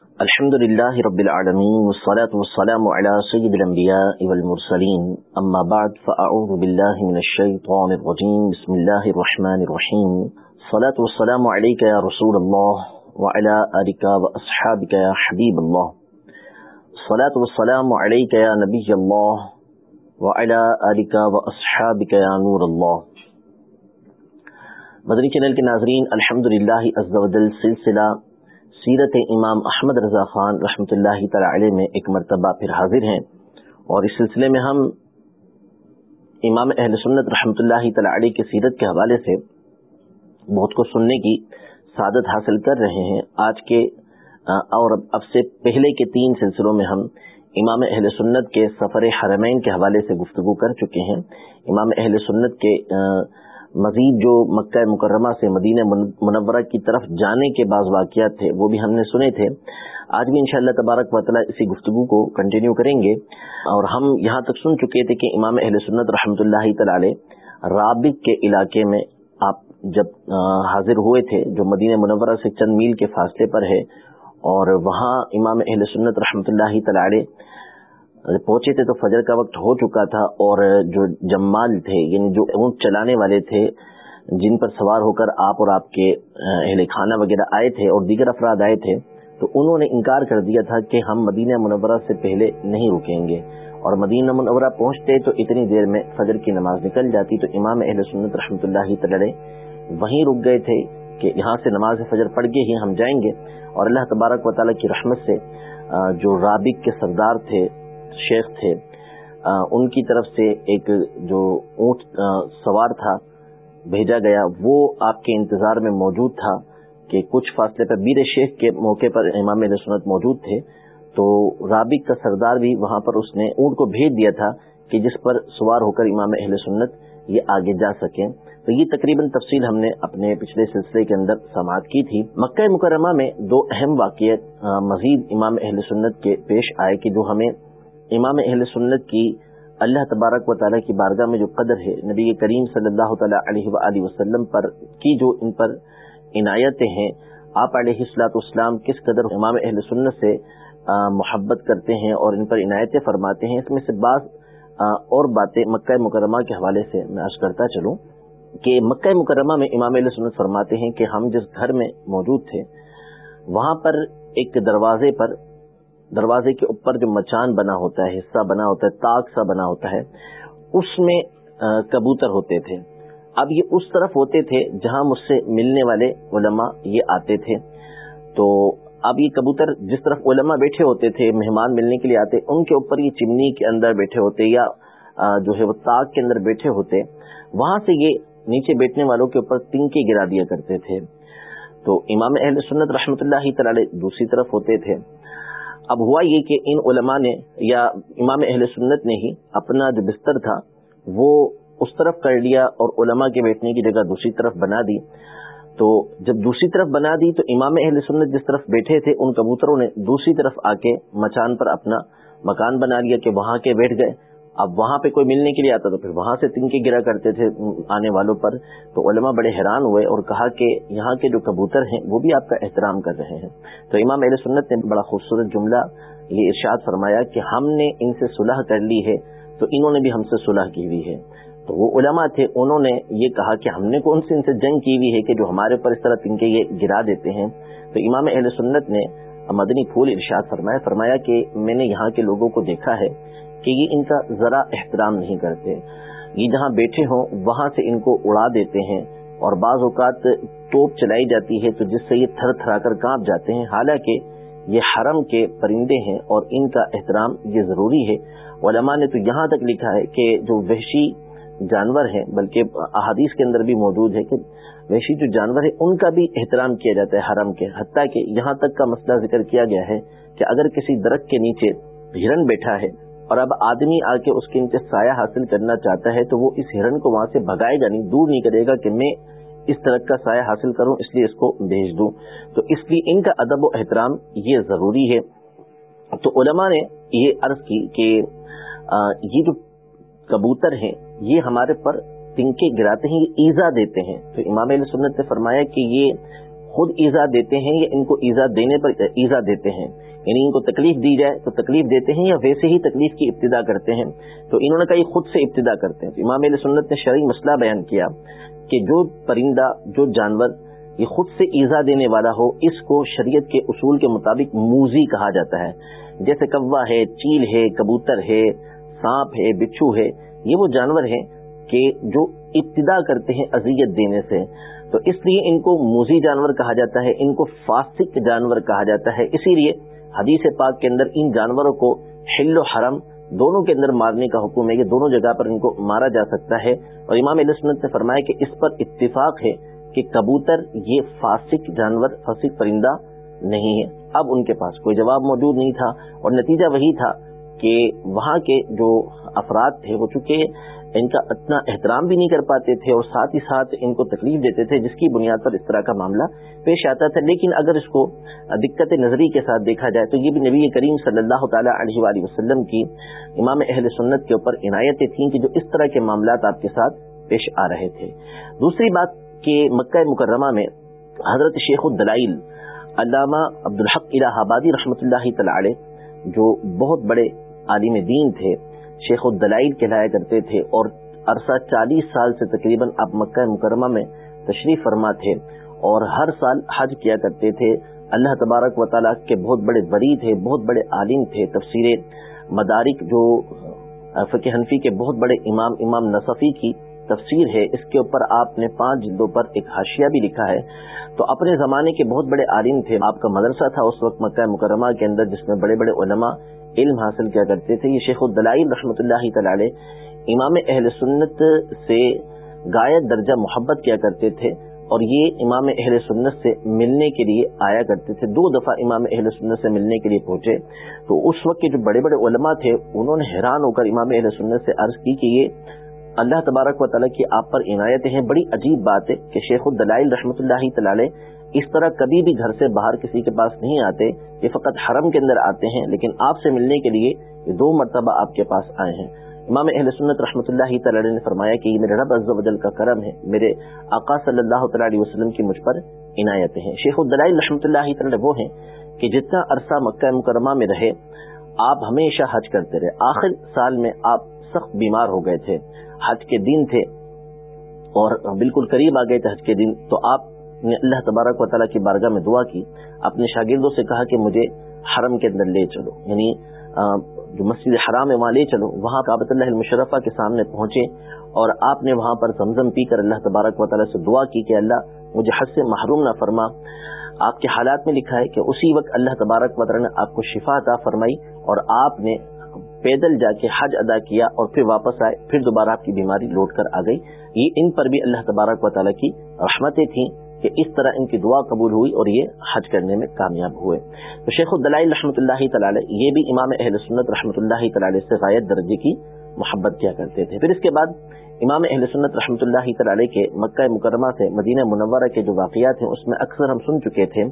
الحمد لله رب العالمين والصلاة والسلام على سيد الأنبياء والمرسلين. أما بعد، فأعوذ بالله من الشيطان الرجيم. بسم الله الرحمن الرحيم. الصلاة والسلام عليك يا رسول الله وعلى آلك وأصحابك يا حبيب الله. الصلاة والسلام عليك يا نبي الله وعلى آلك وأصحابك يا نور الله. مدنی چینل کے ناظرین الحمد للہ سلسلہ سیرت امام احمد رضا خان رحمۃ اللہ تعالی علیہ میں ایک مرتبہ پھر حاضر ہیں اور اس سلسلے میں ہم امام اہل سنت رحمۃ اللہ تعالی علیہ کی سیرت کے حوالے سے بہت کو سننے کی سعادت حاصل کر رہے ہیں۔ آج کے اور اب سے پہلے کے تین سلسلوں میں ہم امام اہل سنت کے سفر حرمین کے حوالے سے گفتگو کر چکے ہیں۔ امام اہل سنت کے مزید جو مکہ مکرمہ سے مدینہ منورہ کی طرف جانے کے بعض واقعات تھے، وہ بھی ہم نے سنے تھے۔ آج بھی انشاءاللہ تبارک و تعالیٰ اسی گفتگو کو کنٹینیو کریں گے۔ اور ہم یہاں تک سن چکے تھے کہ امام اہل سنت رحمۃ اللہ تعالی رابق کے علاقے میں آپ جب حاضر ہوئے تھے، جو مدینہ منورہ سے چند میل کے فاصلے پر ہے، اور وہاں امام اہل سنت رحمۃ اللہ تعالی یعنی پہنچے تھے تو فجر کا وقت ہو چکا تھا اور جو جمال تھے یعنی جو اونٹ چلانے والے تھے، جن پر سوار ہو کر آپ اور آپ کے اہل خانہ وغیرہ آئے تھے اور دیگر افراد آئے تھے، تو انہوں نے انکار کر دیا تھا کہ ہم مدینہ منورہ سے پہلے نہیں رکیں گے۔ اور مدینہ منورہ پہنچتے تو اتنی دیر میں فجر کی نماز نکل جاتی تو امام اہل سنت رحمۃ اللہ تعالی وہیں رک گئے تھے کہ یہاں سے نماز فجر پڑھ کے ہی ہم جائیں گے۔ اور اللہ تبارک و تعالیٰ کی رحمت سے جو رابق کے سردار تھے شیخ تھے ان کی طرف سے ایک جو اونٹ سوار تھا، بھیجا گیا، وہ آپ کے انتظار میں موجود تھا کہ کچھ فاصلے پر بیر شیخ کے موقع پر امام سنت موجود تھے، تو رابق کا سردار بھی وہاں پر اس نے اونٹ کو بھیج دیا تھا کہ جس پر سوار ہو کر امام اہل سنت یہ آگے جا سکیں۔ تو یہ تقریباً تفصیل ہم نے اپنے پچھلے سلسلے کے اندر سماعت کی تھی۔ مکہ مکرمہ میں دو اہم واقعات مزید امام اہل سنت کے پیش آئے کہ جو ہمیں امام اہل سنت کی اللہ تبارک و تعالیٰ کی بارگاہ میں جو قدر ہے، نبی کریم صلی اللہ تعالیٰ علیہ و وسلم پر کی جو ان پر عنایتیں ہیں، آپ علیہ السلاط اسلام کس قدر امام اہل سنت سے محبت کرتے ہیں اور ان پر عنایتیں فرماتے ہیں، اس میں سے بعض اور باتیں مکہ مکرمہ کے حوالے سے میں عرض کرتا چلوں کہ مکہ مکرمہ میں امام علیہ سنت فرماتے ہیں کہ ہم جس گھر میں موجود تھے، وہاں پر ایک دروازے پر دروازے کے اوپر جو مچان بنا ہوتا ہے، حصہ بنا ہوتا ہے، تاک سا بنا ہوتا ہے، اس میں کبوتر ہوتے تھے۔ اب یہ اس طرف ہوتے تھے جہاں مجھ سے ملنے والے علماء یہ آتے تھے۔ تو اب یہ کبوتر جس طرف علماء بیٹھے ہوتے تھے، مہمان ملنے کے لیے آتے، ان کے اوپر یہ چمنی کے اندر بیٹھے ہوتے یا جو ہے وہ تاک کے اندر بیٹھے ہوتے، وہاں سے یہ نیچے بیٹھنے والوں کے اوپر تنکے گرا دیا کرتے تھے۔ تو امام اہل سنت رحمت اللہ تعالی دوسری طرف ہوتے تھے۔ اب ہوا یہ کہ ان علماء نے یا امام اہل سنت نے ہی اپنا جو بستر تھا وہ اس طرف کر لیا اور علماء کے بیٹھنے کی جگہ دوسری طرف بنا دی۔ تو جب دوسری طرف بنا دی تو امام اہل سنت جس طرف بیٹھے تھے ان کبوتروں نے دوسری طرف آ کے مچان پر اپنا مکان بنا لیا کہ وہاں کے بیٹھ گئے۔ اب وہاں پہ کوئی ملنے کے لیے آتا تو پھر وہاں سے تنکے گرا کرتے تھے آنے والوں پر، تو علماء بڑے حیران ہوئے اور کہا کہ یہاں کے جو کبوتر ہیں وہ بھی آپ کا احترام کر رہے ہیں۔ تو امام اہل سنت نے بڑا خوبصورت جملہ یہ ارشاد فرمایا کہ ہم نے ان سے صلح کر لی ہے تو انہوں نے بھی ہم سے صلح کی ہوئی ہے۔ تو وہ علماء تھے، انہوں نے یہ کہا کہ ہم نے کون سی ان سے جنگ کی ہوئی ہے کہ جو ہمارے اوپر اس طرح تنکے یہ گرا دیتے ہیں۔ تو امام اہل سنت نے مدنی پھول ارشاد فرمایا فرمایا کہ میں نے یہاں کے لوگوں کو دیکھا ہے کہ یہ ان کا ذرا احترام نہیں کرتے۔ یہ جہاں بیٹھے ہوں، وہاں سے ان کو اڑا دیتے ہیں اور بعض اوقات توپ چلائی جاتی ہے تو جس سے یہ تھر تھرا کر کانپ جاتے ہیں۔ حالانکہ یہ حرم کے پرندے ہیں اور ان کا احترام یہ ضروری ہے۔ علماء نے تو یہاں تک لکھا ہے کہ جو وحشی جانور ہیں، بلکہ احادیث کے اندر بھی موجود ہے کہ وحشی جو جانور ہے ان کا بھی احترام کیا جاتا ہے حرم کے۔ حتیٰ کہ یہاں تک کا مسئلہ ذکر کیا گیا ہے کہ اگر کسی درخت کے نیچے ہرن بیٹھا ہے اور اب آدمی آ کے اس کے ان سایہ حاصل کرنا چاہتا ہے تو وہ اس ہرن کو وہاں سے بھگائے گا نہیں، دور نہیں کرے گا کہ میں اس طرح کا سایہ حاصل کروں، اس لیے اس کو بھیج دوں۔ تو اس لیے ان کا ادب و احترام یہ ضروری ہے۔ تو علماء نے یہ عرض کی کہ یہ جو کبوتر ہیں، یہ ہمارے پر تنکے گراتے ہیں، یہ ایزا دیتے ہیں۔ تو امام علیہ سنت نے فرمایا کہ یہ خود ایزا دیتے ہیں یا ان کو ایزا دینے پر ایزا دیتے ہیں۔ یعنی ان کو تکلیف دی جائے تو تکلیف دیتے ہیں یا ویسے ہی تکلیف کی ابتدا کرتے ہیں۔ تو انہوں نے کہا خود سے ابتدا کرتے ہیں۔ امام علیہ سنت نے شرعی مسئلہ بیان کیا کہ جو پرندہ، جو جانور یہ خود سے ایزا دینے والا ہو، اس کو شریعت کے اصول کے مطابق موزی کہا جاتا ہے۔ جیسے کوا ہے، چیل ہے، کبوتر ہے، سانپ ہے، بچھو ہے، یہ وہ جانور ہیں کہ جو ابتدا کرتے ہیں اذیت دینے سے۔ تو اس لیے ان کو موزی جانور کہا جاتا ہے، ان کو فاسق جانور کہا جاتا ہے۔ اسی لیے حدیث پاک کے اندر ان جانوروں کو حل و حرم دونوں کے اندر مارنے کا حکم ہے کہ دونوں جگہ پر ان کو مارا جا سکتا ہے۔ اور امام علیہ نے فرمایا کہ اس پر اتفاق ہے کہ کبوتر یہ فاسق جانور، فاسق پرندہ نہیں ہے۔ اب ان کے پاس کوئی جواب موجود نہیں تھا اور نتیجہ وہی تھا کہ وہاں کے جو افراد تھے، وہ چونکہ ان کا اتنا احترام بھی نہیں کر پاتے تھے اور ساتھ ہی ساتھ ان کو تکلیف دیتے تھے، جس کی بنیاد پر اس طرح کا معاملہ پیش آتا تھا۔ لیکن اگر اس کو دقت نظری کے ساتھ دیکھا جائے تو یہ بھی نبی کریم صلی اللہ تعالیٰ علیہ وآلہ وسلم کی امام اہل سنت کے اوپر عنایتیں تھیں کہ جو اس طرح کے معاملات آپ کے ساتھ پیش آ رہے تھے۔ دوسری بات کہ مکہ مکرمہ میں حضرت شیخ الدلائل علامہ عبدالحق الہ آبادی رحمۃ اللہ تعالی جو بہت بڑے عالم دین تھے شیخ الدلائل کہلایا کرتے تھے اور عرصہ چالیس سال سے تقریباً اب مکہ مکرمہ میں تشریف فرما تھے اور ہر سال حج کیا کرتے تھے۔ اللہ تبارک و تعالیٰ کے بہت بڑے بری تھے، بہت بڑے عالم تھے۔ تفسیر مدارک جو فقہ حنفی کے بہت بڑے امام امام نصفی کی تفسیر ہے، اس کے اوپر آپ نے پانچ جلدوں پر ایک حاشیہ بھی لکھا ہے۔ تو اپنے زمانے کے بہت بڑے عالم تھے۔ آپ کا مدرسہ تھا اس وقت مکہ مکرمہ کے اندر، جس میں بڑے بڑے علماء علم حاصل کیا کرتے تھے، یہ شیخ الدلائی رحمۃ اللہ تعالی امام اہل سنت سے گایت درجہ محبت کیا کرتے تھے اور یہ امام اہل سنت سے ملنے کے لیے آیا کرتے تھے، دو دفعہ امام اہل سنت سے ملنے کے لیے پہنچے۔ تو اس وقت کے جو بڑے بڑے علماء تھے، انہوں نے حیران ہو کر امام اہل سنت سے عرض کی کہ یہ اللہ تبارک و تعالیٰ کی آپ پر عنایتیں ہیں۔ بڑی عجیب بات ہے کہ شیخ الدلائل رحمۃ اللہ تعالی اس طرح کبھی بھی گھر سے باہر کسی کے پاس نہیں آتے یہ فقط حرم کے اندر آتے ہیں، لیکن آپ سے ملنے کے لیے یہ دو مرتبہ آپ کے پاس آئے ہیں۔ امام اہل سنت رحمۃ اللہ تعالی نے فرمایا کہ یہ میرے رب عز و جل کا کرم ہے۔ میرے آقا صلی اللہ تعالی علیہ وسلم کی مجھ پر عنایتیں ہیں۔ شیخ الدلائل رحمۃ اللہ تعالی وہ ہیں کہ جتنا عرصہ مکہ مکرمہ میں رہے، آپ ہمیشہ حج کرتے رہے۔ آخر سال میں آپ سخت بیمار ہو گئے تھے، حج کے دن تھے اور بالکل قریب آ گئے تھے حج کے دن، تو آپ نے اللہ تبارک و تعالیٰ کی بارگاہ میں دعا کی، اپنے شاگردوں سے کہا کہ مجھے حرم کے اندر لے چلو یعنی جو مسجد حرام ہے وہاں لے چلو، وہاں کابت اللہ المشرفہ کے سامنے پہنچے اور آپ نے وہاں پر زمزم پی کر اللہ تبارک و تعالیٰ سے دعا کی کہ اللہ مجھے حج سے محروم نہ فرما۔ آپ کے حالات میں لکھا ہے کہ اسی وقت اللہ تبارک و تعالیٰ نے آپ کو شفا عطا فرمائی اور آپ نے پیدل جا کے حج ادا کیا اور پھر واپس آئے، پھر دوبارہ آپ کی بیماری لوٹ کر آ گئی۔ یہ ان پر بھی اللہ تبارک و تعالیٰ کی رحمتیں تھیں۔ کہ اس طرح ان کی دعا قبول ہوئی اور یہ حج کرنے میں کامیاب ہوئے۔ تو شیخ الدلائی رحمۃ اللہ تعالی یہ بھی امام اہل سنت رحمۃ اللہ تعالی سے غائب درجے کی محبت کیا کرتے تھے۔ پھر اس کے بعد امام اہل سنت رحمۃ اللہ تعالی کے مکہ مکرمہ سے مدینہ منورہ کے جو واقعات ہیں، اس میں اکثر ہم سن چکے تھے۔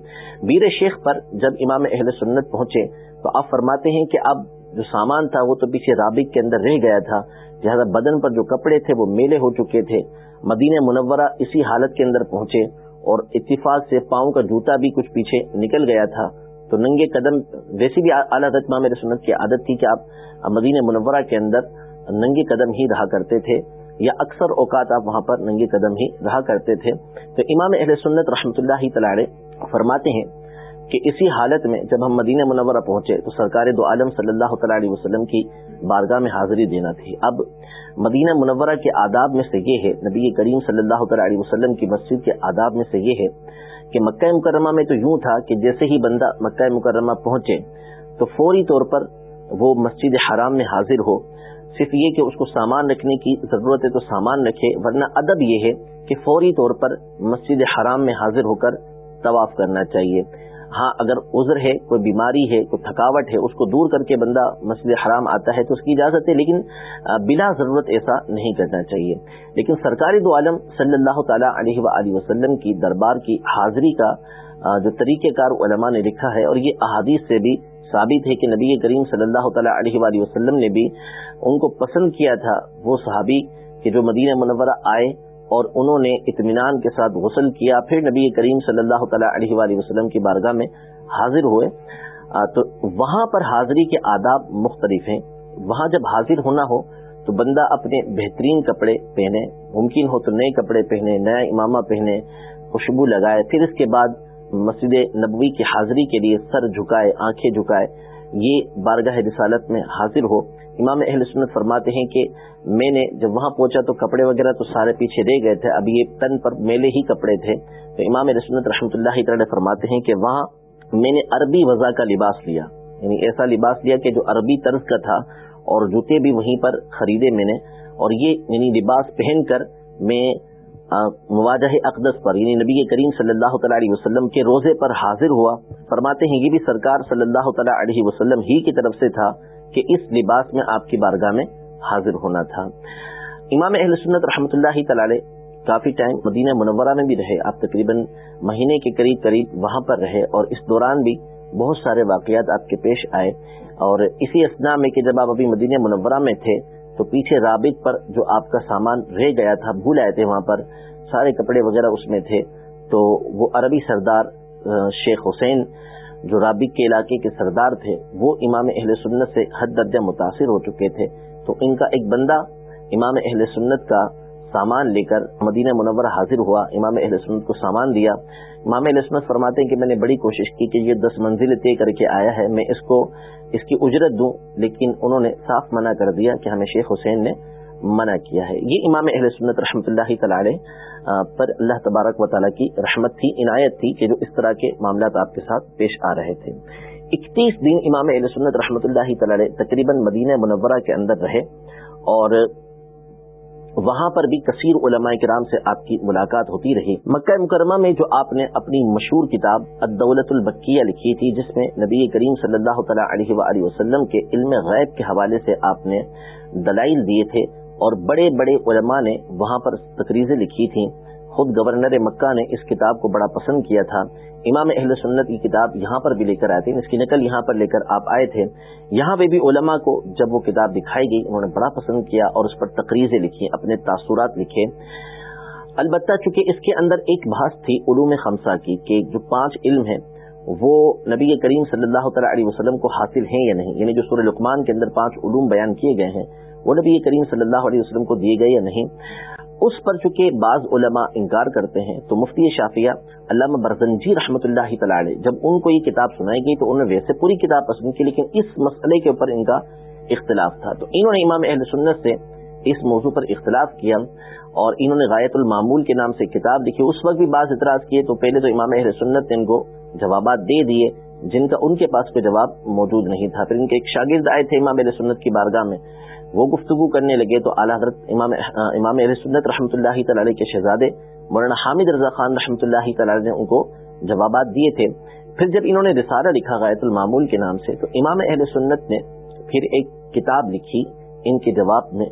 بیر شیخ پر جب امام اہل سنت پہنچے تو آپ فرماتے ہیں کہ اب جو سامان تھا وہ تو پیچھے رابق کے اندر رہ گیا تھا۔ لہٰذا بدن پر جو کپڑے تھے وہ میلے ہو چکے تھے۔ مدینہ منورہ اسی حالت کے اندر پہنچے۔ اور اتفاق سے پاؤں کا جوتا بھی کچھ پیچھے نکل گیا تھا۔ تو ننگے قدم ویسی بھی اعلیٰ میرے سنت کی عادت تھی کہ آپ مدینہ منورہ کے اندر ننگے قدم ہی رہا کرتے تھے، یا اکثر اوقات آپ وہاں پر ننگے قدم ہی رہا کرتے تھے۔ تو امام اہل سنت رحمۃ اللہ تعالی فرماتے ہیں کہ اسی حالت میں جب ہم مدینہ منورہ پہنچے تو سرکار دو عالم صلی اللہ تعالی علیہ وسلم کی بارگاہ میں حاضری دینا تھی۔ اب مدینہ منورہ کے آداب میں سے یہ ہے، نبی کریم صلی اللہ تعالی علیہ وسلم کی مسجد کے آداب میں سے یہ ہے کہ مکہ مکرمہ میں تو یوں تھا کہ جیسے ہی بندہ مکہ مکرمہ پہنچے تو فوری طور پر وہ مسجد حرام میں حاضر ہو۔ صرف یہ کہ اس کو سامان رکھنے کی ضرورت ہے تو سامان رکھے، ورنہ ادب یہ ہے کہ فوری طور پر مسجد حرام میں حاضر ہو کر طواف کرنا چاہیے۔ ہاں اگر عذر ہے، کوئی بیماری ہے، کوئی تھکاوٹ ہے، اس کو دور کر کے بندہ مسجد حرام آتا ہے تو اس کی اجازت ہے، لیکن بلا ضرورت ایسا نہیں کرنا چاہیے۔ لیکن سرکاری دو عالم صلی اللہ تعالیٰ علیہ و وسلم کی دربار کی حاضری کا جو طریقہ کار علماء نے لکھا ہے، اور یہ احادیث سے بھی ثابت ہے کہ نبی کریم صلی اللہ تعالیٰ علیہ وآلہ وسلم نے بھی ان کو پسند کیا تھا، وہ صحابی کہ جو مدینہ منورہ آئے اور انہوں نے اطمینان کے ساتھ غسل کیا۔ پھر نبی کریم صلی اللہ تعالیٰ علیہ وآلہ وسلم کی بارگاہ میں حاضر ہوئے۔ تو وہاں پر حاضری کے آداب مختلف ہیں۔ وہاں جب حاضر ہونا ہو، تو بندہ اپنے بہترین کپڑے پہنے، ممکن ہو تو نئے کپڑے پہنے، نیا امامہ پہنے، خوشبو لگائے، پھر اس کے بعد مسجد نبوی کی حاضری کے لیے سر جھکائے، آنکھیں جھکائے، یہ بارگاہ رسالت میں حاضر ہو۔ امام اہل سنت فرماتے ہیں کہ میں نے جب وہاں پہنچا تو کپڑے وغیرہ تو سارے پیچھے رہ گئے تھے، اب یہ تن پر میلے ہی کپڑے تھے۔ تو امام رسنت رحمۃ اللہ تعالی فرماتے ہیں کہ وہاں میں نے عربی وضع کا لباس لیا۔ یعنی ایسا لباس لیا کہ جو عربی طرز کا تھا اور جوتے بھی وہیں پر خریدے میں نے۔ اور یہ یعنی لباس پہن کر میں مواجہ اقدس پر یعنی نبی کریم صلی اللہ تعالیٰ علیہ وسلم کے روزے پر حاضر ہوا۔ فرماتے ہیں، یہ بھی سرکار صلی اللہ تعالیٰ علیہ وسلم ہی کی طرف سے تھا۔ کہ اس لباس میں آپ کی بارگاہ میں حاضر ہونا تھا۔ امام اہل سنت رحمۃ اللہ تعالی کافی ٹائم مدینہ منورہ میں بھی رہے، آپ تقریباً مہینے کے قریب قریب وہاں پر رہے اور اس دوران بھی بہت سارے واقعات آپ کے پیش آئے۔ اور اسی اسنا میں کہ جب آپ ابھی مدینہ منورہ میں تھے تو پیچھے رابط پر جو آپ کا سامان رہ گیا تھا، بھول آئے تھے وہاں پر، سارے کپڑے وغیرہ اس میں تھے۔ تو وہ عربی سردار شیخ حسین جو رابق کے علاقے کے سردار تھے، وہ امام اہل سنت سے حد درجہ متاثر ہو چکے تھے۔ تو ان کا ایک بندہ امام اہل سنت کا سامان لے کر مدینہ منورہ حاضر ہوا، امام اہل سنت کو سامان دیا۔ امام اہل سنت فرماتے ہیں کہ میں نے بڑی کوشش کی کہ یہ دس منزل طے کر کے آیا ہے، میں اس کو، اس کی اجرت دوں۔ لیکن انہوں نے صاف منع کر دیا کہ ہمیں شیخ حسین نے منع کیا ہے۔ یہ امام اہل سنت رحمۃ اللہ تعالی پر اللہ تبارک و تعالیٰ کی رحمت تھی، عنایت تھی کہ جو اس طرح کے معاملات آپ کے ساتھ پیش آ رہے تھے۔ اکتیس دن امام اہل سنت رحمۃ اللہ تعالی تقریباً مدینہ منورہ کے اندر رہے اور وہاں پر بھی کثیر علماء کرام سے آپ کی ملاقات ہوتی رہی۔ مکہ مکرمہ میں جو آپ نے اپنی مشہور کتاب الدولت البکیہ لکھی تھی، جس میں نبی کریم صلی اللہ تعالیٰ علیہ وآلہ وسلم کے علم غیب کے حوالے سے آپ نے دلائل دیے تھے اور بڑے بڑے علماء نے وہاں پر تقریزیں لکھی تھیں۔ خود گورنر مکہ نے اس کتاب کو بڑا پسند کیا تھا۔ امام اہل سنت کی کتاب یہاں پر بھی لے کر آئے تھے۔ اس کی نقل یہاں پر لے کر آپ آئے تھے۔ یہاں پہ بھی علماء کو جب وہ کتاب دکھائی گئی، انہوں نے بڑا پسند کیا اور اس پر تقریزیں لکھی، اپنے تاثرات لکھے۔ البتہ چونکہ اس کے اندر ایک بحث تھی علوم خمسہ کی کہ جو پانچ علم ہیں، وہ نبی کریم صلی اللہ تعالیٰ علیہ وسلم کو حاصل ہیں یا نہیں؟ یعنی جو سورہ لقمان کے اندر پانچ علوم بیان کیے گئے ہیں وہ نبی کریم صلی اللہ علیہ وسلم کو دیے گئے یا نہیں، اس پر چونکہ بعض علماء انکار کرتے ہیں، تو مفتی شافیہ علامہ برزنجی رحمۃ اللہ تعالی جب ان کو یہ کتاب سنائی گئی تو انہوں نے ویسے پوری کتاب پسند کی، لیکن اس مسئلے کے اوپر ان کا اختلاف تھا۔ تو انہوں نے امام اہل سنت سے اس موضوع پر اختلاف کیا اور انہوں نے غایت المعمول کے نام سے کتاب لکھی۔ اس وقت بھی بعض اعتراض کیے تو پہلے تو امام اہل سنت نے ان کو جوابات دے دیے، جن کا ان کے پاس کوئی جواب موجود نہیں تھا۔ پھر ان کے ایک شاگرد آئے تھے امام اہل سنت کی بارگاہ میں۔ وہ گفتگو کرنے لگے تو اعلیٰ حضرت امام امام علیہ سنت رحمۃ اللہ تعالی کے شہزادے مولانا حامد رضا خان رحمۃ اللہ تعالی نے ان کو جوابات دیے تھے۔ پھر جب انہوں نے رسالہ لکھا غایت المعمول کے نام سے تو امام اہل سنت نے پھر ایک کتاب لکھی، ان کے جواب میں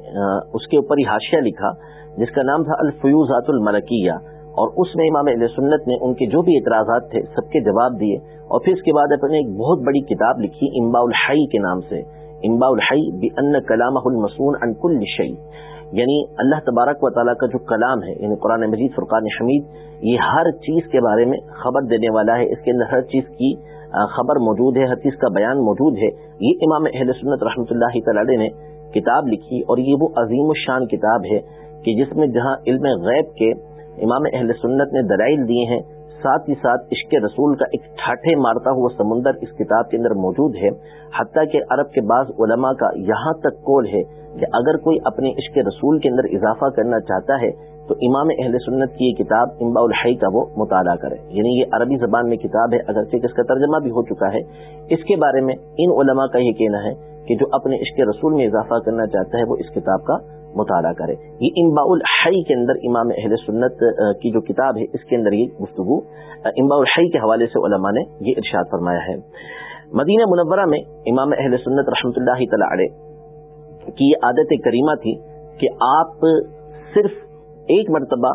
اس کے اوپر ہی حاشیہ لکھا جس کا نام تھا الفیوزات الملکیہ اور اس میں امام اہل سنت نے ان کے جو بھی اعتراضات تھے سب کے جواب دیے اور پھر اس کے بعد اپنے ایک بہت بڑی کتاب لکھی امبا الحی کے نام سے۔ امبا الحی بن کلام المسون ان شعی یعنی اللہ تبارک و تعالیٰ کا جو کلام ہے یعنی قرآن مجید، فرقان شمید یہ ہر چیز کے بارے میں خبر دینے والا ہے۔ اس کے اندر ہر چیز کی خبر موجود ہے، ہر چیز کا بیان موجود ہے۔ یہ امام اہل سنت رحمۃ اللہ تعالی نے کتاب لکھی اور یہ وہ عظیم الشان کتاب ہے کہ جس میں جہاں علم غیب کے امام اہل سنت نے دلائل دیے ہیں ساتھ ہی ساتھ عشق رسول کا ایک ٹھاٹھے مارتا ہوا سمندر اس کتاب کے اندر موجود ہے۔ حتیٰ کہ عرب کے بعض علماء کا یہاں تک کول ہے کہ اگر کوئی اپنے عشق رسول کے اندر اضافہ کرنا چاہتا ہے تو امام اہل سنت کی یہ کتاب امبا الحی کا وہ مطالعہ کرے۔ یعنی یہ عربی زبان میں کتاب ہے، اگرچہ اس کا ترجمہ بھی ہو چکا ہے۔ اس کے بارے میں ان علماء کا یہ کہنا ہے کہ جو اپنے عشق رسول میں اضافہ کرنا چاہتا ہے وہ اس کتاب کا مطالعہ کرے۔ یہ امبا الحی کے اندر امام اہل سنت کی جو کتاب ہے، اس کے اندر یہ گفتگو امبا الحی کے حوالے سے علماء نے یہ ارشاد فرمایا ہے۔ مدینہ منورہ میں امام اہل سنت رحمۃ اللہ تعالی کی یہ عادت کریمہ تھی کہ آپ صرف ایک مرتبہ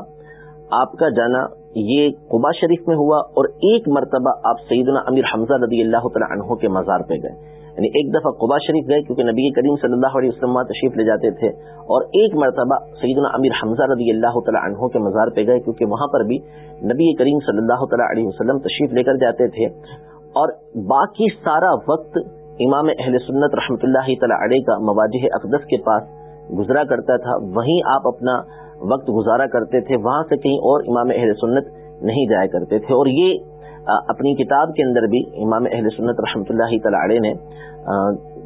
آپ کا جانا یہ قبا شریف میں ہوا اور ایک مرتبہ آپ سیدنا امیر حمزہ رضی اللہ تعالیٰ عنہ کے مزار پہ گئے۔ یعنی ایک دفعہ قبا شریف گئے کیونکہ نبی کریم صلی اللہ علیہ وسلم تشریف لے جاتے تھے اور ایک مرتبہ سیدنا امیر حمزہ رضی اللہ تعالیٰ عنہ کے مزار پہ گئے کیونکہ وہاں پر بھی نبی کریم صلی اللہ تعالیٰ علیہ وسلم تشریف لے کر جاتے تھے۔ اور باقی سارا وقت امام اہل سنت رحمۃ اللہ تعالیٰ علیہ کا مواجہ اقدس کے پاس گزرا کرتا تھا، وہیں آپ اپنا وقت گزارا کرتے تھے، وہاں سے کہیں اور امام اہل سنت نہیں جایا کرتے تھے۔ اور یہ اپنی کتاب کے اندر بھی امام اہل سنت رحمۃ اللہ تعالی نے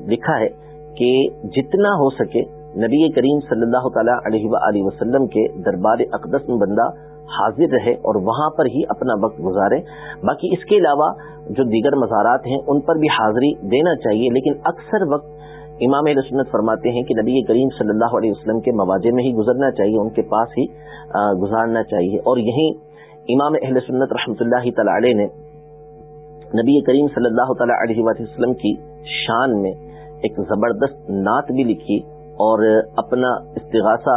لکھا ہے کہ جتنا ہو سکے نبی کریم صلی اللہ تعالیٰ علیہ و وسلم کے دربار اقدس میں بندہ حاضر رہے اور وہاں پر ہی اپنا وقت گزارے۔ باقی اس کے علاوہ جو دیگر مزارات ہیں، ان پر بھی حاضری دینا چاہیے، لیکن اکثر وقت امام علیہ سنت فرماتے ہیں کہ نبی کریم صلی اللہ علیہ وسلم کے مواجہ میں ہی گزرنا چاہیے، ان کے پاس ہی گزارنا چاہیے۔ اور یہیں امام اہل سنت رحمۃ اللہ تعالی نے نبی کریم صلی اللہ تعالی علیہ وسلم کی شان میں ایک زبردست نعت بھی لکھی اور اپنا استغاثہ،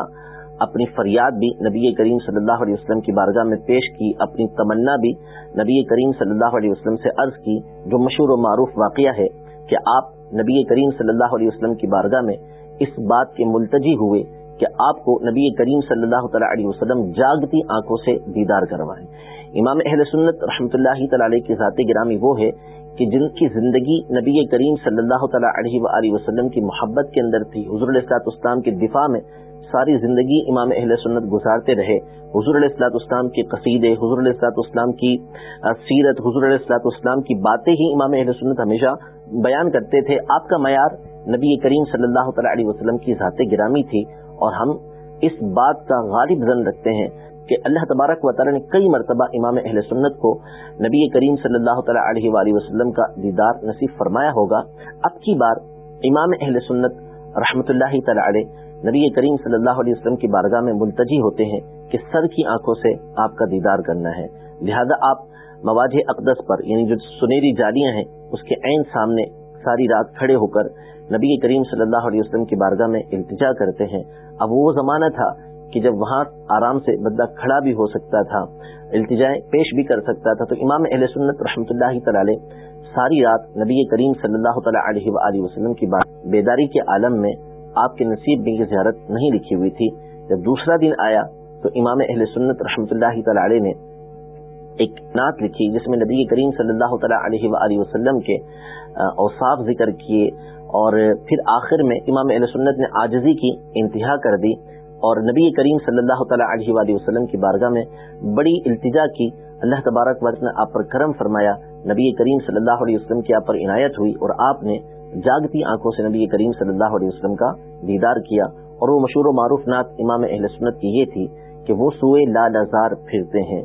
اپنی فریاد بھی نبی کریم صلی اللہ علیہ وسلم کی بارگاہ میں پیش کی، اپنی تمنا بھی نبی کریم صلی اللہ علیہ وسلم سے عرض کی، جو مشہور و معروف واقعہ ہے کہ آپ نبی کریم صلی اللہ علیہ وسلم کی بارگاہ میں اس بات کے ملتجی ہوئے کہ آپ کو نبی کریم صلی اللہ تعالیٰ علیہ وسلم جاگتی آنکھوں سے دیدار کروائیں۔ امام اہل سنت رحمۃ اللہ تعالی کی ذات گرامی وہ ہے کہ جن کی زندگی نبی کریم صلی اللہ تعالیٰ علیہ و وسلم کی محبت کے اندر تھی، حضور السلاط اسلام کے دفاع میں ساری زندگی امام اہل سنت گزارتے رہے۔ حضور علیہ السلاط اسلام کے قصیدے، حضور علیہ السلاط اسلام کی سیرت، حضور علیہ السلاط اسلام کی باتیں ہی امام اہل سنت ہمیشہ بیان کرتے تھے۔ آپ کا معیار نبی کریم صلی اللہ تعالی علیہ وسلم کی ذات گرامی تھی۔ اور ہم اس بات کا غالب زن رکھتے ہیں کہ اللہ تبارک و تعالی نے کئی مرتبہ امام اہل سنت کو نبی کریم صلی اللہ تعالی علیہ وآلہ وسلم کا دیدار نصیب فرمایا ہوگا۔ اب کی بار امام اہل سنت رحمت اللہ تعالی علیہ نبی کریم صلی اللہ علیہ وسلم کی بارگاہ میں ملتجی ہوتے ہیں کہ سر کی آنکھوں سے آپ کا دیدار کرنا ہے۔ لہذا آپ مواجہ اقدس پر یعنی جو سنہری جالیاں ہیں، اس کے عین سامنے ساری رات کھڑے ہو کر نبی کریم صلی اللہ علیہ وسلم کی بارگاہ میں التجا کرتے ہیں۔ اب وہ زمانہ تھا کہ جب وہاں آرام سے بندہ کھڑا بھی ہو سکتا تھا، التجائے پیش بھی کر سکتا تھا، تو امام اہل سنت رحمۃ اللہ تعالی ساری رات نبی کریم صلی اللہ تعالیٰ علیہ وآلہ وسلم کی بات بیداری کے عالم میں آپ کے نصیب میں یہ زیارت نہیں لکھی ہوئی تھی۔ جب دوسرا دن آیا، تو امام اہل سنت رحمۃ اللہ تعالی نے ایک نعت لکھی، جس میں نبی کریم صلی اللہ تعالیٰ علیہ وآلہ وسلم کے اوصاف ذکر کیے اور پھر آخر میں امام علیہ سنت نے آجزی کی انتہا کر دی اور نبی کریم صلی اللہ تعالیٰ علیہ وآلہ وسلم کی بارگاہ میں بڑی التجا کی اللہ تبارک وقت نے آپ پر کرم فرمایا نبی کریم صلی اللہ علیہ وسلم کی آپ پر عنایت ہوئی اور آپ نے جاگتی آنکھوں سے نبی کریم صلی اللہ علیہ وسلم کا دیدار کیا اور وہ مشہور و معروف نعت امام اہل سنت کی یہ تھی کہ وہ سوئے لال ازار پھرتے ہیں،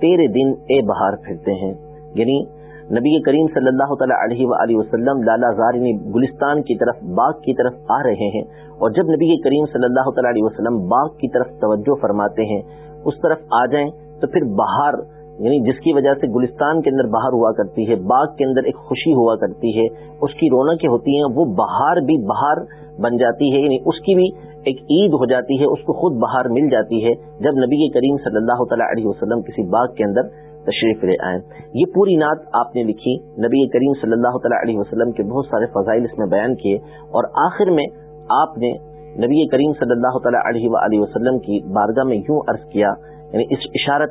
تیرے دن اے بہار پھرتے ہیں یعنی نبی کریم صلی اللہ تعالیٰ علیہ وآلہ وسلم لالا زارنی یعنی گلستان کی طرف، باغ کی طرف آ رہے ہیں اور جب نبی کریم صلی اللہ تعالیٰ علیہ وسلم باغ کی طرف توجہ فرماتے ہیں، اس طرف آ جائیں تو پھر بہار یعنی جس کی وجہ سے گلستان کے اندر باہر ہوا کرتی ہے، باغ کے اندر ایک خوشی ہوا کرتی ہے، اس کی رونقیں ہوتی ہیں، وہ بہار بھی بہار بن جاتی ہے یعنی اس کی بھی ایک عید ہو جاتی ہے، اس کو خود بہار مل جاتی ہے، جب نبی کریم صلی اللہ تعالیٰ علیہ وسلم کسی باغ کے اندر تشریف لے آئے۔ یہ پوری نعت آپ نے لکھی۔ نبی کریم صلی اللہ تعالیٰ علیہ وسلم کے بہت سارے فضائل اس میں بیان کیے۔ اور آخر میں آپ نے نبی کریم صلی اللہ تعالیٰ علیہ وآلہ وسلم کی بارگاہ میں یوں عرض کیا یعنی اس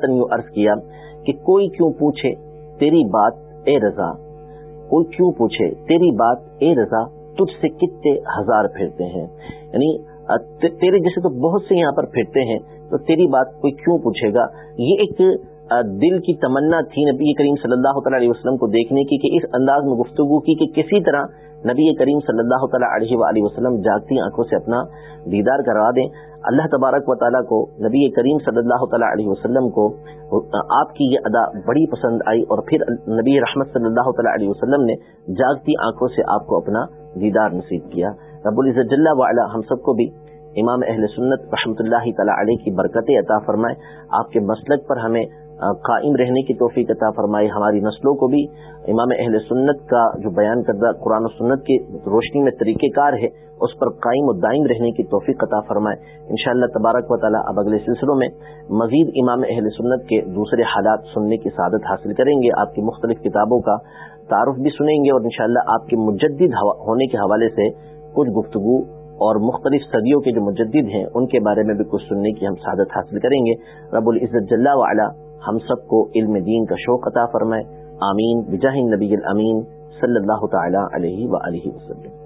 یوں عرض کیا کہ کوئی کیوں پوچھے تیری بات اے رضا؟ کوئی کیوں پوچھے تیری بات اے رضا؟ تجھ سے کتنے ہزار پھرتے ہیں؟ یعنی تیرے جیسے تو بہت سے یہاں پر پھرتے ہیں، تو تیری بات کوئی کیوں پوچھے گا؟ یہ ایک دل کی تمنا تھی نبی کریم صلی اللہ تعالیٰ علیہ وسلم کو دیکھنے کی کہ اس انداز میں گفتگو کی کہ کسی طرح نبی کریم صلی اللہ تعالیٰ علیہ وآلہ وسلم جاگتی آنکھوں سے اپنا دیدار کروا دیں۔ اللہ تبارک و تعالیٰ کو، نبی کریم صلی اللہ تعالیٰ علیہ وسلم کو، آپ کی یہ ادا بڑی پسند آئی اور پھر نبی رحمت صلی اللہ تعالیٰ علیہ وسلم نے جاگتی آنکھوں سے آپ کو اپنا دیدار نصیب کیا۔ رب العزت جل وعلا ہم سب کو بھی امام اہل سنت رحمۃ اللہ تعالیٰ علیہ کی برکت عطا فرمائے۔ آپ کے مسلک پر ہمیں قائم رہنے کی توفیق عطا فرمائے ہماری نسلوں کو بھی امام اہل سنت کا جو بیان کردہ قرآن و سنت کی روشنی میں طریقہ کار ہے، اس پر قائم و دائم رہنے کی توفیق عطا فرمائے۔ انشاءاللہ تبارک و تعالیٰ اب اگلے سلسلوں میں مزید امام اہل سنت کے دوسرے حالات سننے کی سعادت حاصل کریں گے۔ آپ کی مختلف کتابوں کا تعارف بھی سنیں گے اور انشاءاللہ آپ کے مجدد ہونے کے حوالے سے کچھ گفتگو اور مختلف صدیوں کے جو مجدد ہیں، ان کے بارے میں بھی کچھ سننے کی ہم سعادت حاصل کریں گے۔ رب العزت جل وعلا ہم سب کو علم دین کا شوق عطا فرمائے۔ آمین۔ بجاہ نبی الامین صلی اللہ تعالی علیہ وآلہ وسلم۔